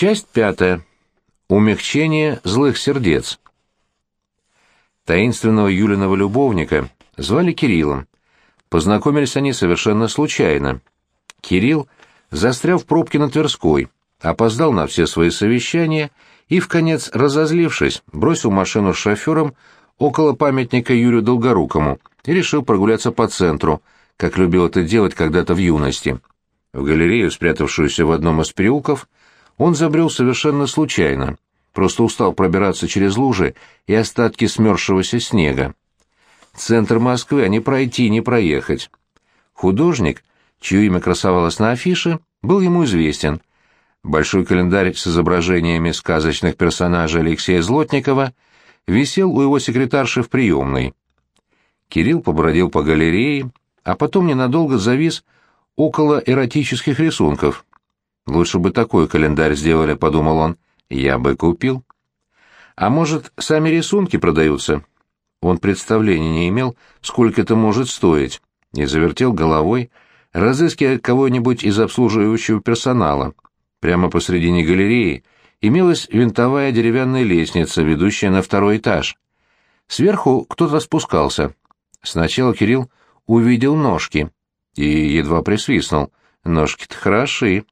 Часть пятая. Умягчение злых сердец. Таинственного Юлиного любовника звали Кириллом. Познакомились они совершенно случайно. Кирилл застрял в пробке на Тверской, опоздал на все свои совещания и, в конец разозлившись, бросил машину с шофером около памятника Юрию Долгорукому и решил прогуляться по центру, как любил это делать когда-то в юности. В галерею, спрятавшуюся в одном из переулков, он забрел совершенно случайно, просто устал пробираться через лужи и остатки смерзшегося снега. Центр Москвы, а не пройти, не проехать. Художник, чье имя красовалось на афише, был ему известен. Большой календарь с изображениями сказочных персонажей Алексея Злотникова висел у его секретарши в приемной. Кирилл побродил по галерее, а потом ненадолго завис около эротических рисунков. Лучше бы такой календарь сделали, подумал он. Я бы купил. А может, сами рисунки продаются? Он представления не имел, сколько это может стоить, и завертел головой, разыскивая кого-нибудь из обслуживающего персонала. Прямо посредине галереи имелась винтовая деревянная лестница, ведущая на второй этаж. Сверху кто-то спускался. Сначала Кирилл увидел ножки и едва присвистнул. Ножки-то хороши.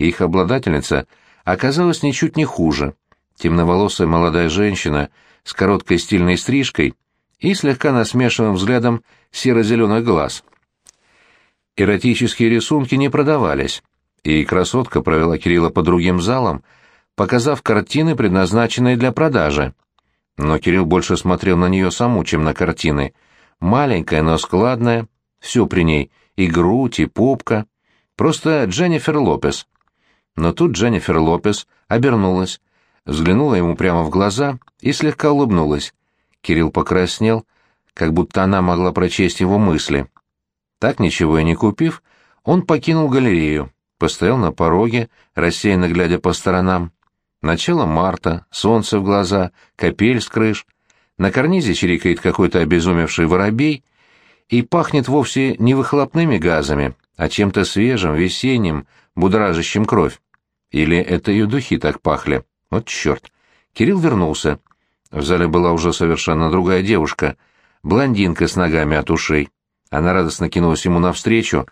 Их обладательница оказалась ничуть не хуже. Темноволосая молодая женщина с короткой стильной стрижкой и слегка насмешанным взглядом серо-зеленых глаз. Эротические рисунки не продавались, и красотка провела Кирилла по другим залам, показав картины, предназначенные для продажи. Но Кирилл больше смотрел на нее саму, чем на картины. Маленькая, но складная, все при ней, и грудь, и попка. Просто Дженнифер Лопес — но тут Дженнифер Лопес обернулась, взглянула ему прямо в глаза и слегка улыбнулась. Кирилл покраснел, как будто она могла прочесть его мысли. Так ничего и не купив, он покинул галерею, постоял на пороге, рассеянно глядя по сторонам. Начало марта, солнце в глаза, капель с крыш. На карнизе чирикает какой-то обезумевший воробей и пахнет вовсе не выхлопными газами, а чем-то свежим, весенним, будоражащим кровь. Или это ее духи так пахли? Вот черт. Кирилл вернулся. В зале была уже совершенно другая девушка, блондинка с ногами от ушей. Она радостно кинулась ему навстречу,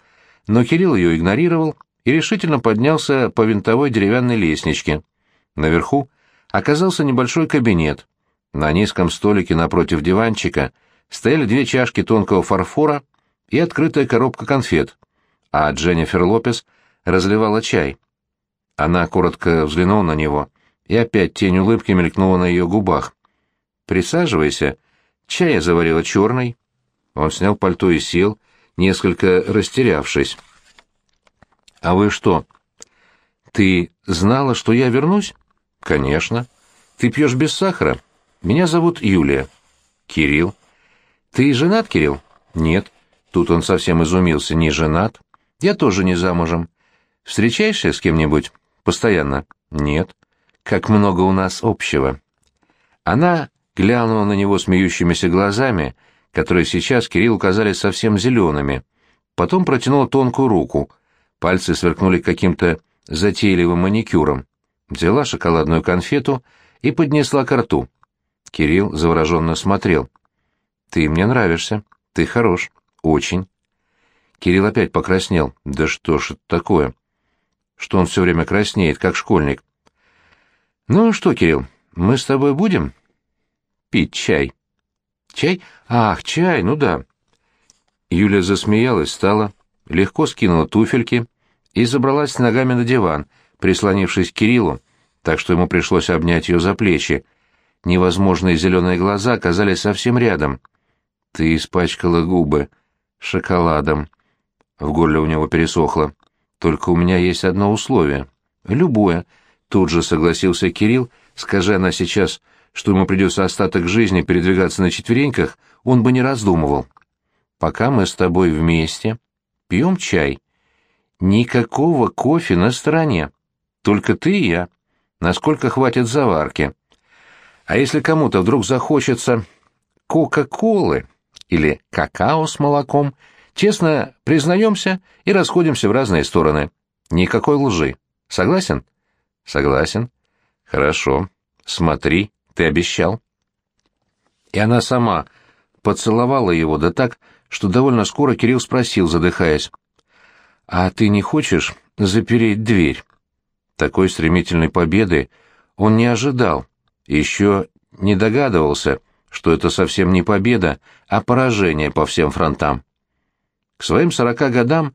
но Кирилл ее игнорировал и решительно поднялся по винтовой деревянной лестничке. Наверху оказался небольшой кабинет. На низком столике напротив диванчика стояли две чашки тонкого фарфора и открытая коробка конфет, а Дженнифер Лопес разливала чай. Она коротко взглянула на него, и опять тень улыбки мелькнула на ее губах. «Присаживайся. Чай я заварила черный». Он снял пальто и сел, несколько растерявшись. «А вы что? Ты знала, что я вернусь?» «Конечно. Ты пьешь без сахара? Меня зовут Юлия». «Кирилл». «Ты женат, Кирилл?» «Нет». Тут он совсем изумился. «Не женат?» «Я тоже не замужем. Встречаешься с кем-нибудь?» Постоянно. Нет. Как много у нас общего. Она глянула на него смеющимися глазами, которые сейчас Кириллу казались совсем зелеными. Потом протянула тонкую руку. Пальцы сверкнули каким-то затейливым маникюром. Взяла шоколадную конфету и поднесла к рту. Кирилл завороженно смотрел. «Ты мне нравишься. Ты хорош. Очень». Кирилл опять покраснел. «Да что ж это такое?» что он все время краснеет, как школьник. «Ну что, Кирилл, мы с тобой будем?» «Пить чай». «Чай? Ах, чай, ну да». Юля засмеялась, стала, легко скинула туфельки и забралась ногами на диван, прислонившись к Кириллу, так что ему пришлось обнять ее за плечи. Невозможные зеленые глаза оказались совсем рядом. «Ты испачкала губы шоколадом». В горле у него пересохло. Только у меня есть одно условие. Любое. Тут же согласился Кирилл, скажи она сейчас, что ему придется остаток жизни передвигаться на четвереньках, он бы не раздумывал. Пока мы с тобой вместе, пьем чай. Никакого кофе на стороне. Только ты и я. Насколько хватит заварки. А если кому-то вдруг захочется Кока-Колы или какао с молоком, Честно признаемся и расходимся в разные стороны. Никакой лжи. Согласен? Согласен. Хорошо. Смотри, ты обещал. И она сама поцеловала его, да так, что довольно скоро Кирилл спросил, задыхаясь. «А ты не хочешь запереть дверь?» Такой стремительной победы он не ожидал, еще не догадывался, что это совсем не победа, а поражение по всем фронтам. К своим сорока годам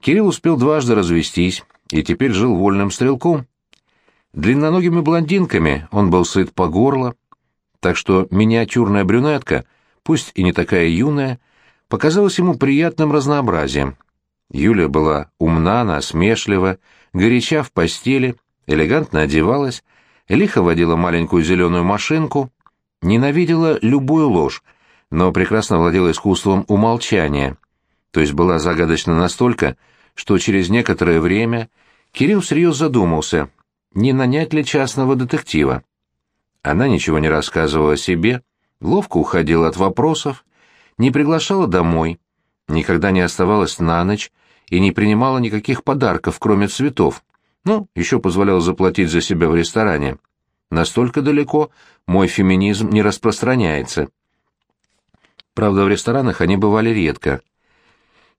Кирилл успел дважды развестись и теперь жил вольным стрелком. Длинноногими блондинками он был сыт по горло, так что миниатюрная брюнетка, пусть и не такая юная, показалась ему приятным разнообразием. Юля была умна, насмешлива, горяча в постели, элегантно одевалась, лихо водила маленькую зеленую машинку, ненавидела любую ложь, но прекрасно владела искусством умолчания, то есть была загадочна настолько, что через некоторое время Кирилл всерьез задумался, не нанять ли частного детектива. Она ничего не рассказывала о себе, ловко уходила от вопросов, не приглашала домой, никогда не оставалась на ночь и не принимала никаких подарков, кроме цветов. Ну, еще позволяла заплатить за себя в ресторане. Настолько далеко мой феминизм не распространяется. Правда, в ресторанах они бывали редко.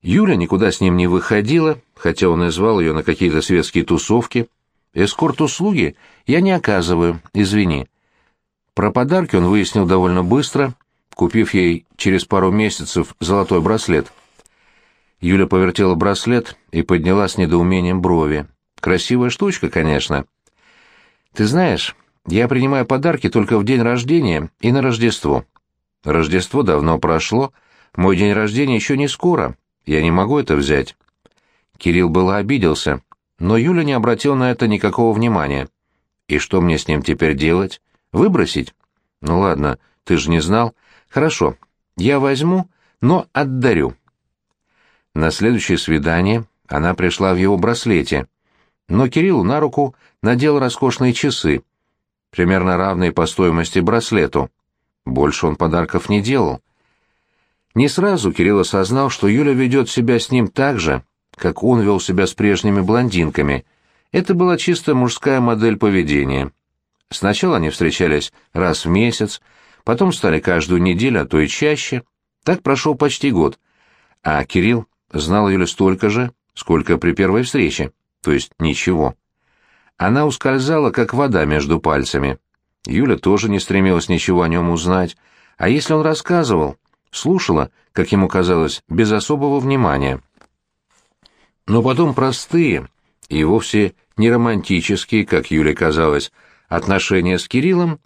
Юля никуда с ним не выходила, хотя он и звал ее на какие-то светские тусовки. Эскорт-услуги я не оказываю, извини. Про подарки он выяснил довольно быстро, купив ей через пару месяцев золотой браслет. Юля повертела браслет и подняла с недоумением брови. Красивая штучка, конечно. Ты знаешь, я принимаю подарки только в день рождения и на Рождество. Рождество давно прошло, мой день рождения еще не скоро, я не могу это взять. Кирилл было обиделся, но Юля не обратила на это никакого внимания. И что мне с ним теперь делать? Выбросить? Ну ладно, ты же не знал. Хорошо, я возьму, но отдарю. На следующее свидание она пришла в его браслете, но Кирилл на руку надел роскошные часы, примерно равные по стоимости браслету. Больше он подарков не делал. Не сразу Кирилл осознал, что Юля ведет себя с ним так же, как он вел себя с прежними блондинками. Это была чисто мужская модель поведения. Сначала они встречались раз в месяц, потом стали каждую неделю, а то и чаще. Так прошел почти год. А Кирилл знал Юлю столько же, сколько при первой встрече, то есть ничего. Она ускользала, как вода между пальцами. Юля тоже не стремилась ничего о нем узнать, а если он рассказывал, слушала, как ему казалось, без особого внимания. Но потом простые и вовсе не романтические, как Юле казалось, Отношения с Кириллом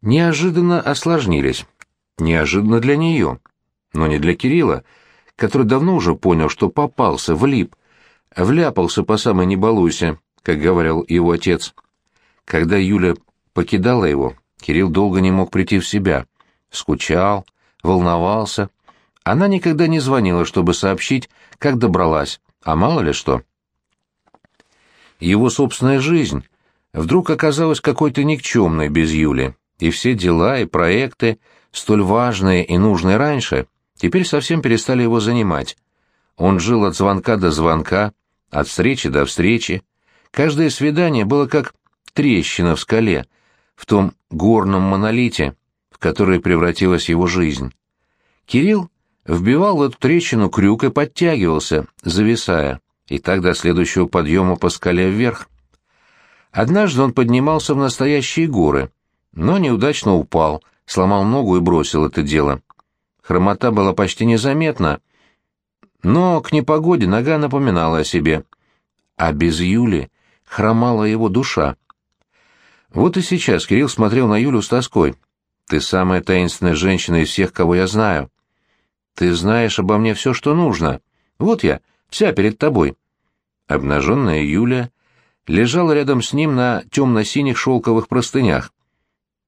неожиданно осложнились. Неожиданно для нее, но не для Кирилла, который давно уже понял, что попался, влип, вляпался по самой не как говорил его отец. Когда Юля покидала его, Кирилл долго не мог прийти в себя. Скучал, волновался. Она никогда не звонила, чтобы сообщить, как добралась, а мало ли что. Его собственная жизнь вдруг оказалась какой-то никчемной без Юли, и все дела и проекты, столь важные и нужные раньше, теперь совсем перестали его занимать. Он жил от звонка до звонка, от встречи до встречи. Каждое свидание было как трещина в скале, в том горном монолите, в который превратилась его жизнь. Кирилл вбивал в эту трещину крюк и подтягивался, зависая, и так до следующего подъема по скале вверх. Однажды он поднимался в настоящие горы, но неудачно упал, сломал ногу и бросил это дело. Хромота была почти незаметна, но к непогоде нога напоминала о себе. А без Юли хромала его душа. Вот и сейчас Кирилл смотрел на Юлю с тоской. «Ты самая таинственная женщина из всех, кого я знаю. Ты знаешь обо мне все, что нужно. Вот я, вся перед тобой». Обнаженная Юля лежала рядом с ним на темно-синих шелковых простынях.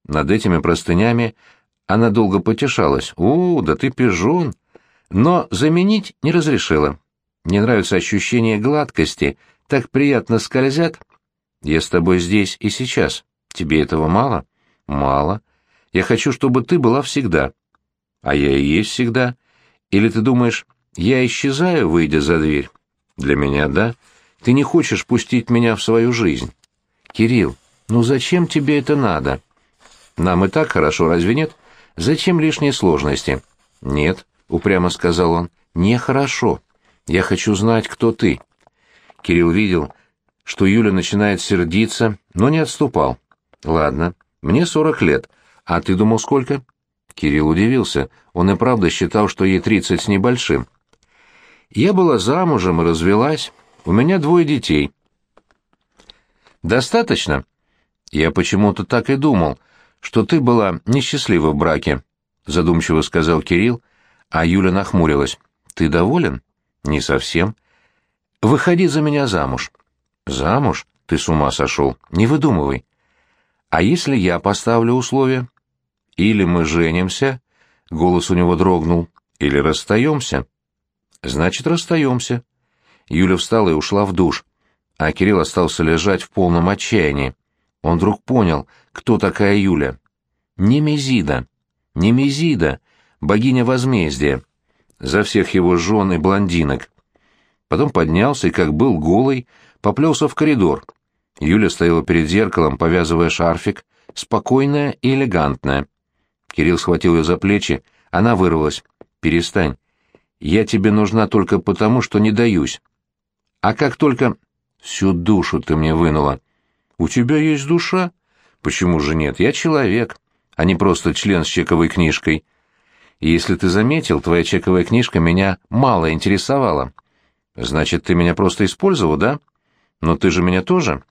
Над этими простынями она долго потешалась. «О, да ты пижон!» Но заменить не разрешила. Не нравится ощущение гладкости, так приятно скользят. Я с тобой здесь и сейчас. Тебе этого мало? Мало. Я хочу, чтобы ты была всегда. А я и есть всегда. Или ты думаешь, я исчезаю, выйдя за дверь? Для меня — да. Ты не хочешь пустить меня в свою жизнь. Кирилл, ну зачем тебе это надо? Нам и так хорошо, разве нет? Зачем лишние сложности? Нет, упрямо сказал он, нехорошо. Я хочу знать, кто ты. Кирилл видел, что Юля начинает сердиться, но не отступал. Ладно, мне сорок лет. А ты думал, сколько? Кирилл удивился. Он и правда считал, что ей тридцать с небольшим. Я была замужем и развелась. У меня двое детей. Достаточно? Я почему-то так и думал, что ты была несчастлива в браке, задумчиво сказал Кирилл, а Юля нахмурилась. Ты доволен? Не совсем. Выходи за меня замуж. Замуж? Ты с ума сошел. Не выдумывай. А если я поставлю условия? Или мы женимся, голос у него дрогнул, или расстаемся. Значит, расстаемся. Юля встала и ушла в душ, а Кирилл остался лежать в полном отчаянии. Он вдруг понял, кто такая Юля. Немезида. Немезида, богиня возмездия. За всех его жен и блондинок. Потом поднялся и, как был голый, поплелся в коридор. Юля стояла перед зеркалом, повязывая шарфик, спокойная и элегантная. Кирилл схватил ее за плечи, она вырвалась. «Перестань. Я тебе нужна только потому, что не даюсь. А как только... Всю душу ты мне вынула. У тебя есть душа? Почему же нет? Я человек, а не просто член с чековой книжкой. И если ты заметил, твоя чековая книжка меня мало интересовала. Значит, ты меня просто использовал, да? Но ты же меня тоже?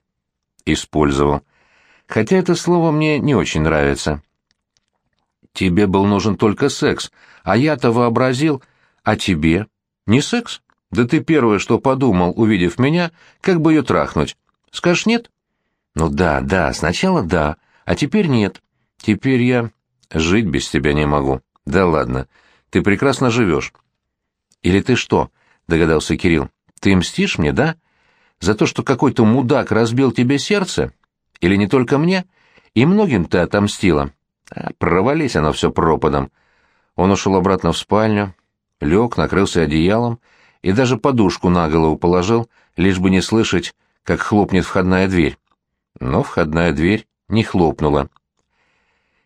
Использовал. Хотя это слово мне не очень нравится. Тебе был нужен только секс, а я-то вообразил... А тебе? Не секс? Да ты первое, что подумал, увидев меня, как бы ее трахнуть. Скажешь нет? Ну да, да, сначала да, а теперь нет. Теперь я жить без тебя не могу. Да ладно, ты прекрасно живешь. Или ты что, догадался Кирилл, ты мстишь мне, да? За то, что какой-то мудак разбил тебе сердце? Или не только мне? И многим ты отомстила. А, провались оно все пропадом. Он ушел обратно в спальню, лег, накрылся одеялом и даже подушку на голову положил, лишь бы не слышать, как хлопнет входная дверь. Но входная дверь не хлопнула.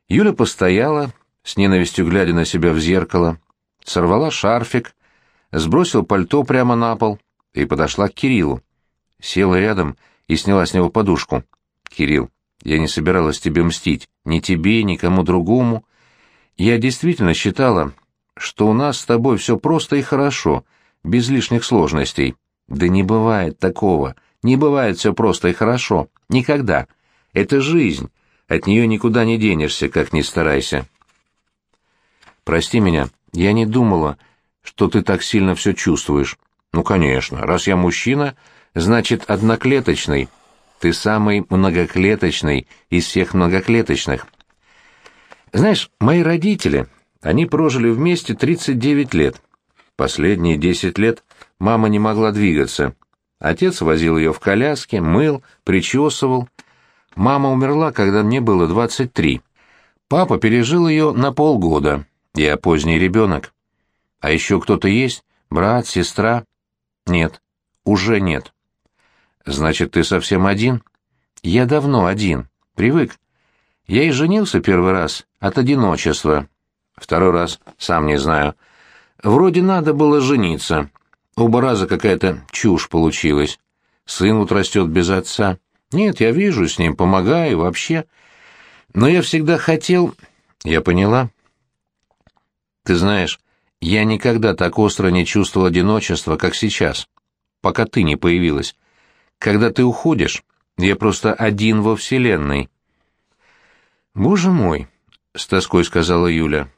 Юля постояла, с ненавистью глядя на себя в зеркало, сорвала шарфик, сбросила пальто прямо на пол и подошла к Кириллу. Села рядом и сняла с него подушку. «Кирилл, я не собиралась тебе мстить, ни тебе, ни кому другому. Я действительно считала, что у нас с тобой все просто и хорошо, без лишних сложностей. Да не бывает такого, не бывает все просто и хорошо, никогда. Это жизнь, от нее никуда не денешься, как ни старайся. Прости меня, я не думала, что ты так сильно все чувствуешь. Ну, конечно, раз я мужчина, значит, одноклеточный. Ты самый многоклеточный из всех многоклеточных. Знаешь, мои родители, они прожили вместе 39 лет. Последние 10 лет мама не могла двигаться. Отец возил ее в коляске, мыл, причесывал. Мама умерла, когда мне было 23. Папа пережил ее на полгода. Я поздний ребенок. А еще кто-то есть? Брат, сестра? Нет, уже нет. Значит, ты совсем один? Я давно один. Привык. Я и женился первый раз от одиночества. Второй раз, сам не знаю. Вроде надо было жениться. Оба раза какая-то чушь получилась. Сын вот растет без отца. Нет, я вижу с ним, помогаю вообще. Но я всегда хотел... Я поняла. Ты знаешь, я никогда так остро не чувствовал одиночества, как сейчас, пока ты не появилась. Когда ты уходишь, я просто один во Вселенной. «Боже мой!» — с тоской сказала Юля.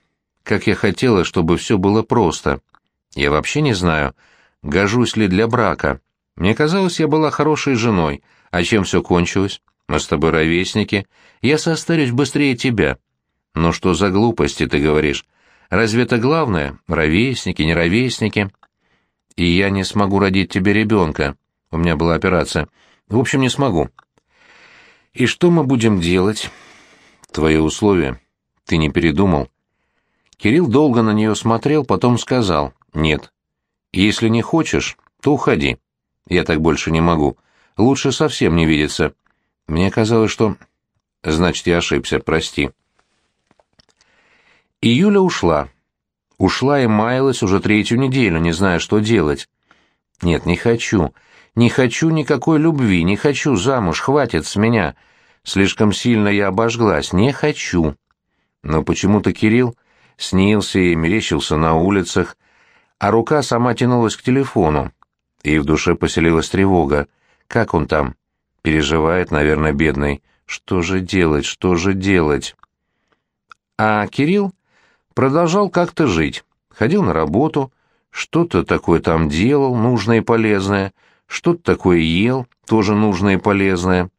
«Как я хотела, чтобы все было просто. Я вообще не знаю, гожусь ли для брака. Мне казалось, я была хорошей женой. А чем все кончилось? Мы с тобой ровесники. Я состарюсь быстрее тебя. Но что за глупости ты говоришь? Разве это главное? Ровесники, не ровесники. И я не смогу родить тебе ребенка. У меня была операция. В общем, не смогу. И что мы будем делать? Твои условия. Ты не передумал? Кирилл долго на нее смотрел, потом сказал «нет». Если не хочешь, то уходи. Я так больше не могу. Лучше совсем не видеться. Мне казалось, что... Значит, я ошибся, прости. И Юля ушла. Ушла и маялась уже третью неделю, не зная, что делать. Нет, не хочу. Не хочу никакой любви, не хочу замуж, хватит с меня. Слишком сильно я обожглась, не хочу. Но почему-то Кирилл снился и мерещился на улицах, а рука сама тянулась к телефону. И в душе поселилась тревога. Как он там? Переживает, наверное, бедный. Что же делать, что же делать? А Кирилл продолжал как-то жить. Ходил на работу, что-то такое там делал, нужное и полезное, что-то такое ел, тоже нужное и полезное.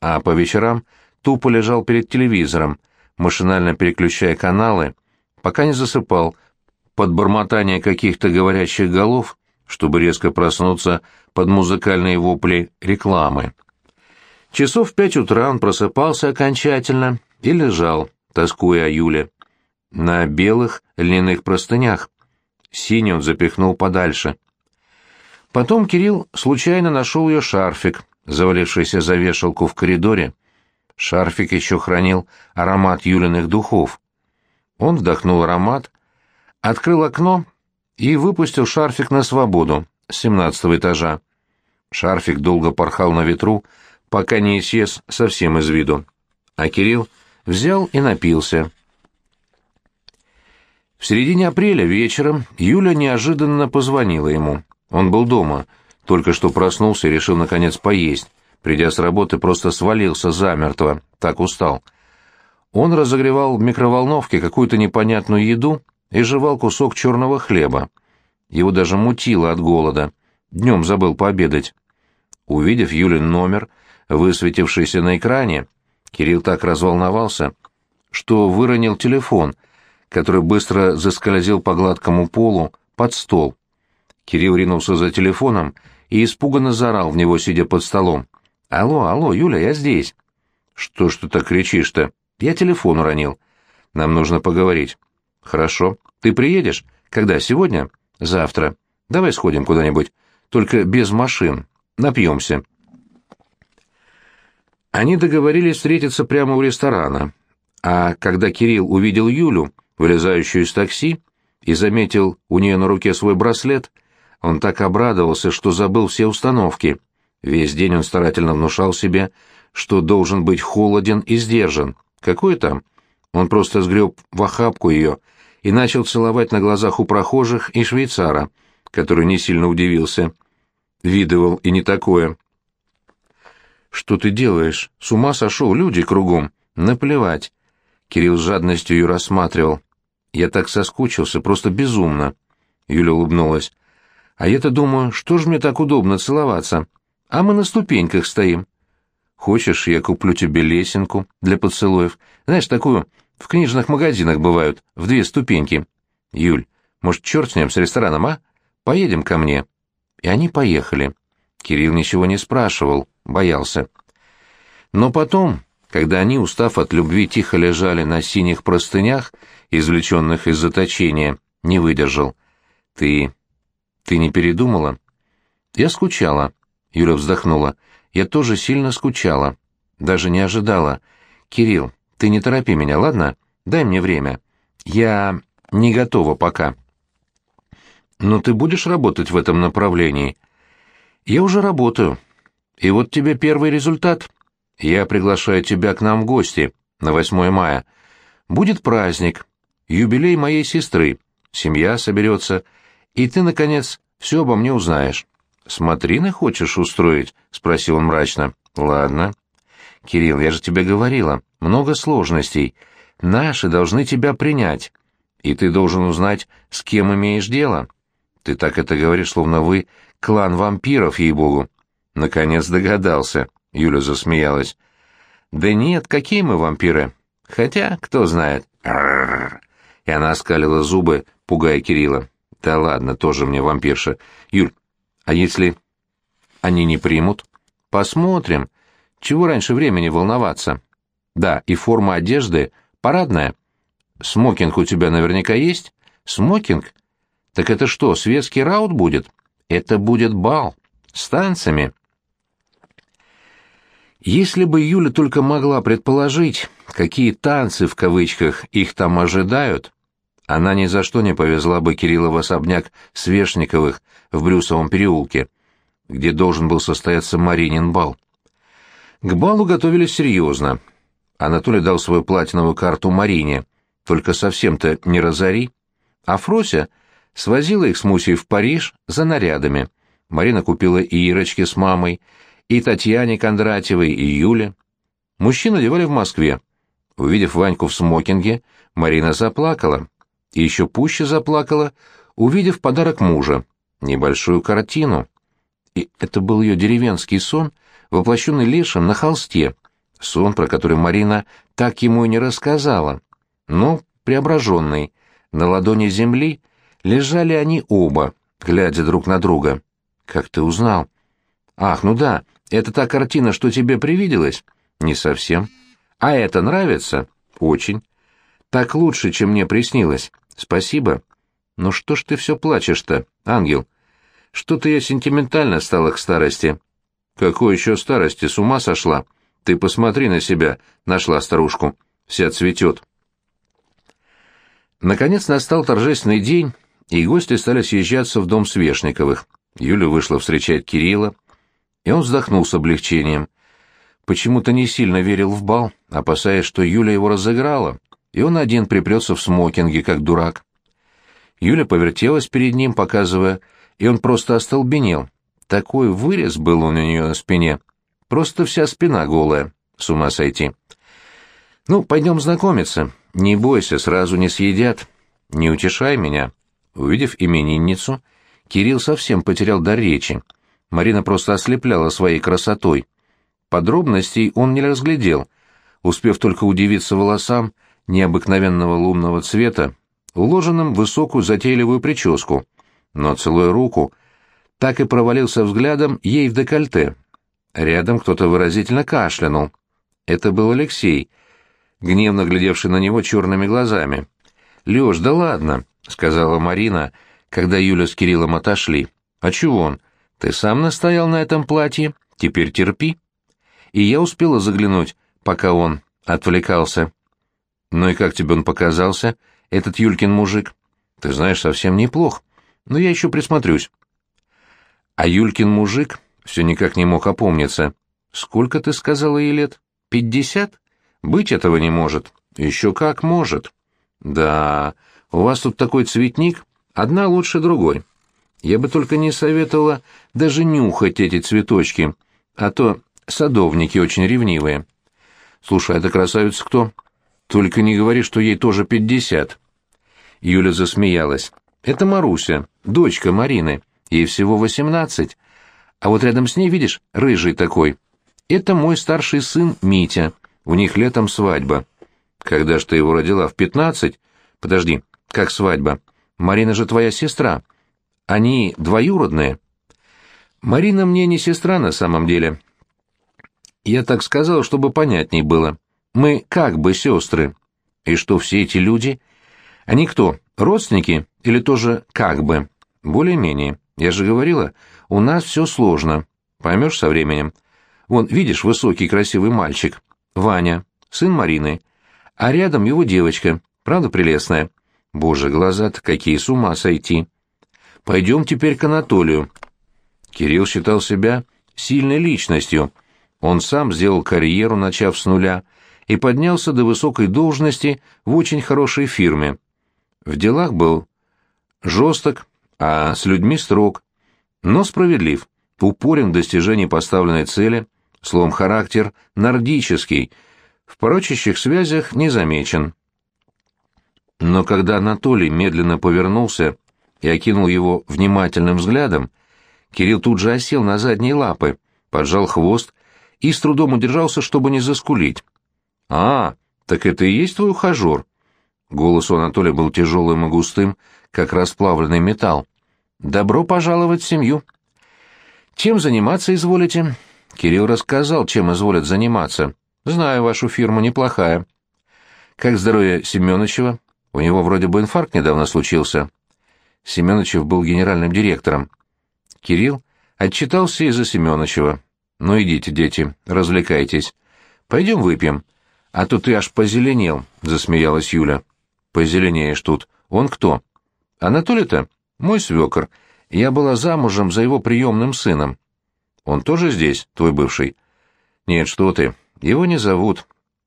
А по вечерам тупо лежал перед телевизором, машинально переключая каналы, пока не засыпал под бормотание каких-то говорящих голов, чтобы резко проснуться под музыкальные вопли рекламы. Часов в пять утра он просыпался окончательно и лежал, тоскуя о Юле на белых льняных простынях. Синий он запихнул подальше. Потом Кирилл случайно нашел ее шарфик, завалившийся за вешалку в коридоре. Шарфик еще хранил аромат Юлиных духов. Он вдохнул аромат, открыл окно и выпустил шарфик на свободу с семнадцатого этажа. Шарфик долго порхал на ветру, пока не исчез совсем из виду. А Кирилл взял и напился. В середине апреля вечером Юля неожиданно позвонила ему. Он был дома, только что проснулся и решил наконец поесть. Придя с работы, просто свалился замертво, так устал. Он разогревал в микроволновке какую-то непонятную еду и жевал кусок черного хлеба. Его даже мутило от голода. Днем забыл пообедать. Увидев Юлин номер, высветившийся на экране, Кирилл так разволновался, что выронил телефон — который быстро заскользил по гладкому полу под стол. Кирилл ринулся за телефоном и испуганно заорал в него, сидя под столом. «Алло, алло, Юля, я здесь». «Что ж ты так кричишь-то? Я телефон уронил. Нам нужно поговорить». «Хорошо. Ты приедешь? Когда? Сегодня?» «Завтра. Давай сходим куда-нибудь. Только без машин. Напьемся». Они договорились встретиться прямо у ресторана. А когда Кирилл увидел Юлю, вылезающую из такси, и заметил у нее на руке свой браслет, он так обрадовался, что забыл все установки. Весь день он старательно внушал себе, что должен быть холоден и сдержан. Какой там? Он просто сгреб в охапку ее и начал целовать на глазах у прохожих и швейцара, который не сильно удивился. Видывал и не такое. «Что ты делаешь? С ума сошел, люди кругом. Наплевать». Кирилл с жадностью ее рассматривал. Я так соскучился, просто безумно. Юля улыбнулась. А я-то думаю, что ж мне так удобно целоваться? А мы на ступеньках стоим. Хочешь, я куплю тебе лесенку для поцелуев? Знаешь, такую в книжных магазинах бывают, в две ступеньки. Юль, может, черт с ним, с рестораном, а? Поедем ко мне. И они поехали. Кирилл ничего не спрашивал, боялся. Но потом, когда они, устав от любви, тихо лежали на синих простынях, извлеченных из заточения, не выдержал. «Ты... ты не передумала?» «Я скучала», — Юля вздохнула. «Я тоже сильно скучала. Даже не ожидала. Кирилл, ты не торопи меня, ладно? Дай мне время. Я не готова пока». «Но ты будешь работать в этом направлении?» «Я уже работаю. И вот тебе первый результат». Я приглашаю тебя к нам в гости на 8 мая. Будет праздник, юбилей моей сестры, семья соберется, и ты, наконец, все обо мне узнаешь. Смотрины хочешь устроить? — спросил он мрачно. — Ладно. — Кирилл, я же тебе говорила, много сложностей. Наши должны тебя принять, и ты должен узнать, с кем имеешь дело. Ты так это говоришь, словно вы клан вампиров, ей-богу. Наконец догадался. Юля засмеялась. «Да нет, какие мы вампиры? Хотя, кто знает». И она оскалила зубы, пугая Кирилла. «Да ладно, тоже мне вампирша. Юль, а если они не примут? Посмотрим. Чего раньше времени волноваться? Да, и форма одежды парадная. Смокинг у тебя наверняка есть? Смокинг? Так это что, светский раут будет? Это будет бал. С танцами». Если бы Юля только могла предположить, какие «танцы» в кавычках их там ожидают, она ни за что не повезла бы Кирилла в особняк Свешниковых в Брюсовом переулке, где должен был состояться Маринин бал. К балу готовились серьезно. Анатолий дал свою платиновую карту Марине, только совсем-то не разори. А Фрося свозила их с Мусей в Париж за нарядами. Марина купила и Ирочке с мамой, и Татьяне Кондратьевой, и Юле. Мужчин одевали в Москве. Увидев Ваньку в смокинге, Марина заплакала. И еще пуще заплакала, увидев подарок мужа — небольшую картину. И это был ее деревенский сон, воплощенный лешим на холсте, сон, про который Марина так ему и не рассказала. Но, преображенный, на ладони земли лежали они оба, глядя друг на друга. «Как ты узнал?» «Ах, ну да, это та картина, что тебе привиделась? Не совсем. А это нравится? Очень. Так лучше, чем мне приснилось. Спасибо. Ну что ж ты все плачешь-то, ангел? Что-то я сентиментально стала к старости. Какой еще старости, с ума сошла? Ты посмотри на себя, нашла старушку. Вся цветет. Наконец настал торжественный день, и гости стали съезжаться в дом Свешниковых. Юля вышла встречать Кирилла, и он вздохнул с облегчением. Почему-то не сильно верил в бал, опасаясь, что Юля его разыграла, и он один припрется в смокинге, как дурак. Юля повертелась перед ним, показывая, и он просто остолбенел. Такой вырез был он у нее на спине. Просто вся спина голая. С ума сойти. «Ну, пойдем знакомиться. Не бойся, сразу не съедят. Не утешай меня». Увидев именинницу, Кирилл совсем потерял дар речи. Марина просто ослепляла своей красотой. Подробностей он не разглядел, успев только удивиться волосам необыкновенного лунного цвета, уложенным в высокую затейливую прическу, но целую руку так и провалился взглядом ей в декольте. Рядом кто-то выразительно кашлянул. Это был Алексей, гневно глядевший на него черными глазами. «Лёш, да ладно», — сказала Марина, когда Юля с Кириллом отошли. «А чего он? Ты сам настоял на этом платье, теперь терпи. И я успела заглянуть, пока он отвлекался. Ну и как тебе он показался, этот Юлькин мужик? Ты знаешь, совсем неплох, но я еще присмотрюсь. А Юлькин мужик все никак не мог опомниться. Сколько ты сказала ей лет? Пятьдесят? Быть этого не может. Еще как может. Да, у вас тут такой цветник, одна лучше другой. Я бы только не советовала даже нюхать эти цветочки, а то садовники очень ревнивые. Слушай, а эта красавица кто? Только не говори, что ей тоже пятьдесят. Юля засмеялась. Это Маруся, дочка Марины. Ей всего восемнадцать. А вот рядом с ней, видишь, рыжий такой. Это мой старший сын Митя. У них летом свадьба. Когда ж ты его родила? В пятнадцать? Подожди, как свадьба? Марина же твоя сестра. Они двоюродные. Марина мне не сестра на самом деле. Я так сказал, чтобы понятней было. Мы как бы сестры. И что все эти люди? Они кто, родственники или тоже как бы? Более-менее. Я же говорила, у нас все сложно. Поймешь со временем. Вон, видишь, высокий красивый мальчик. Ваня, сын Марины. А рядом его девочка. Правда прелестная? Боже, глаза-то какие, с ума сойти. Пойдем теперь к Анатолию. Кирилл считал себя сильной личностью. Он сам сделал карьеру, начав с нуля, и поднялся до высокой должности в очень хорошей фирме. В делах был жесток, а с людьми строг, но справедлив, упорен в достижении поставленной цели, словом, характер нордический, в порочащих связях не замечен. Но когда Анатолий медленно повернулся и окинул его внимательным взглядом, Кирилл тут же осел на задние лапы, поджал хвост и с трудом удержался, чтобы не заскулить. «А, так это и есть твой ухажер?» Голос у Анатолия был тяжелым и густым, как расплавленный металл. «Добро пожаловать в семью!» «Чем заниматься изволите?» Кирилл рассказал, чем изволят заниматься. «Знаю вашу фирму, неплохая». «Как здоровье Семеновичева? У него вроде бы инфаркт недавно случился». Семеновичев был генеральным директором. Кирилл отчитался из-за Семеновичева. Ну идите, дети, развлекайтесь. Пойдем выпьем. А то ты аж позеленел, засмеялась Юля. Позеленеешь тут. Он кто? Анатолий-то? Мой свекор. Я была замужем за его приемным сыном. Он тоже здесь, твой бывший? Нет, что ты. Его не зовут.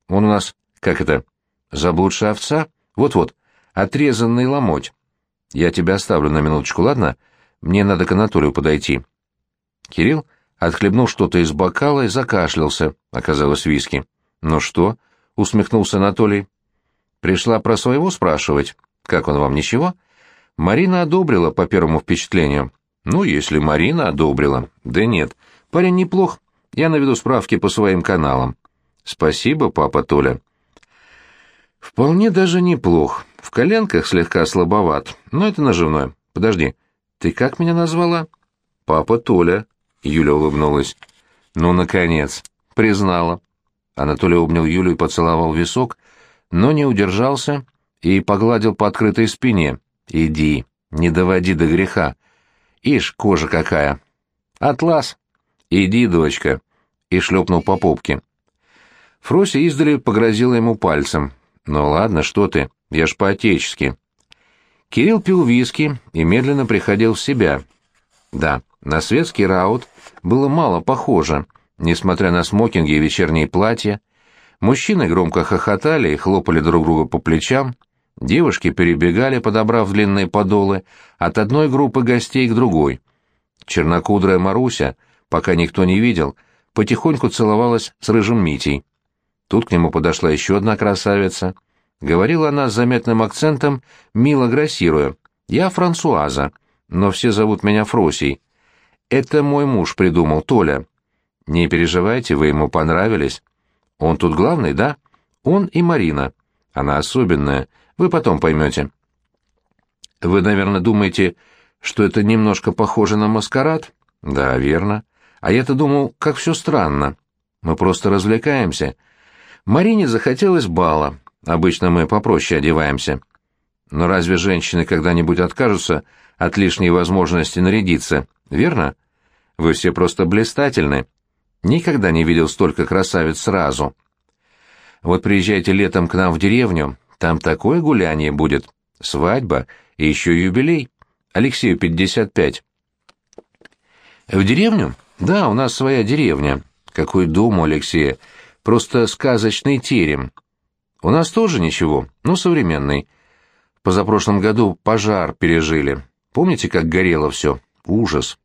Он у нас, как это, заблудшая овца? Вот-вот, отрезанный ломоть. Я тебя оставлю на минуточку, ладно? Мне надо к Анатолию подойти. Кирилл отхлебнул что-то из бокала и закашлялся, оказалось виски. «Ну что?» — усмехнулся Анатолий. «Пришла про своего спрашивать. Как он вам, ничего?» Марина одобрила по первому впечатлению. «Ну, если Марина одобрила. Да нет, парень неплох. Я наведу справки по своим каналам». «Спасибо, папа Толя». «Вполне даже неплох. В коленках слегка слабоват, но это наживное. Подожди, ты как меня назвала?» «Папа Толя», — Юля улыбнулась. «Ну, наконец, признала». Анатолий обнял Юлю и поцеловал висок, но не удержался и погладил по открытой спине. «Иди, не доводи до греха. Ишь, кожа какая!» «Атлас!» «Иди, дочка!» и шлепнул по попке. Фрося издали погрозила ему пальцем. «Ну ладно, что ты, я ж по-отечески». Кирилл пил виски и медленно приходил в себя. Да, на светский раут было мало похоже, несмотря на смокинги и вечерние платья. Мужчины громко хохотали и хлопали друг друга по плечам, девушки перебегали, подобрав длинные подолы, от одной группы гостей к другой. Чернокудрая Маруся, пока никто не видел, потихоньку целовалась с рыжим Митей. Тут к нему подошла еще одна красавица. Говорила она с заметным акцентом, мило грассируя. «Я Франсуаза, но все зовут меня Фросей. Это мой муж придумал, Толя. Не переживайте, вы ему понравились. Он тут главный, да? Он и Марина. Она особенная, вы потом поймете». «Вы, наверное, думаете, что это немножко похоже на маскарад?» «Да, верно. А я-то думал, как все странно. Мы просто развлекаемся. Марине захотелось бала. Обычно мы попроще одеваемся. Но разве женщины когда-нибудь откажутся от лишней возможности нарядиться, верно? Вы все просто блистательны. Никогда не видел столько красавиц сразу. Вот приезжайте летом к нам в деревню, там такое гуляние будет. Свадьба и еще юбилей. Алексею 55. В деревню? Да, у нас своя деревня. Какой дом у Алексея. Просто сказочный терем. У нас тоже ничего, но современный. Позапрошлом году пожар пережили. Помните, как горело все? Ужас.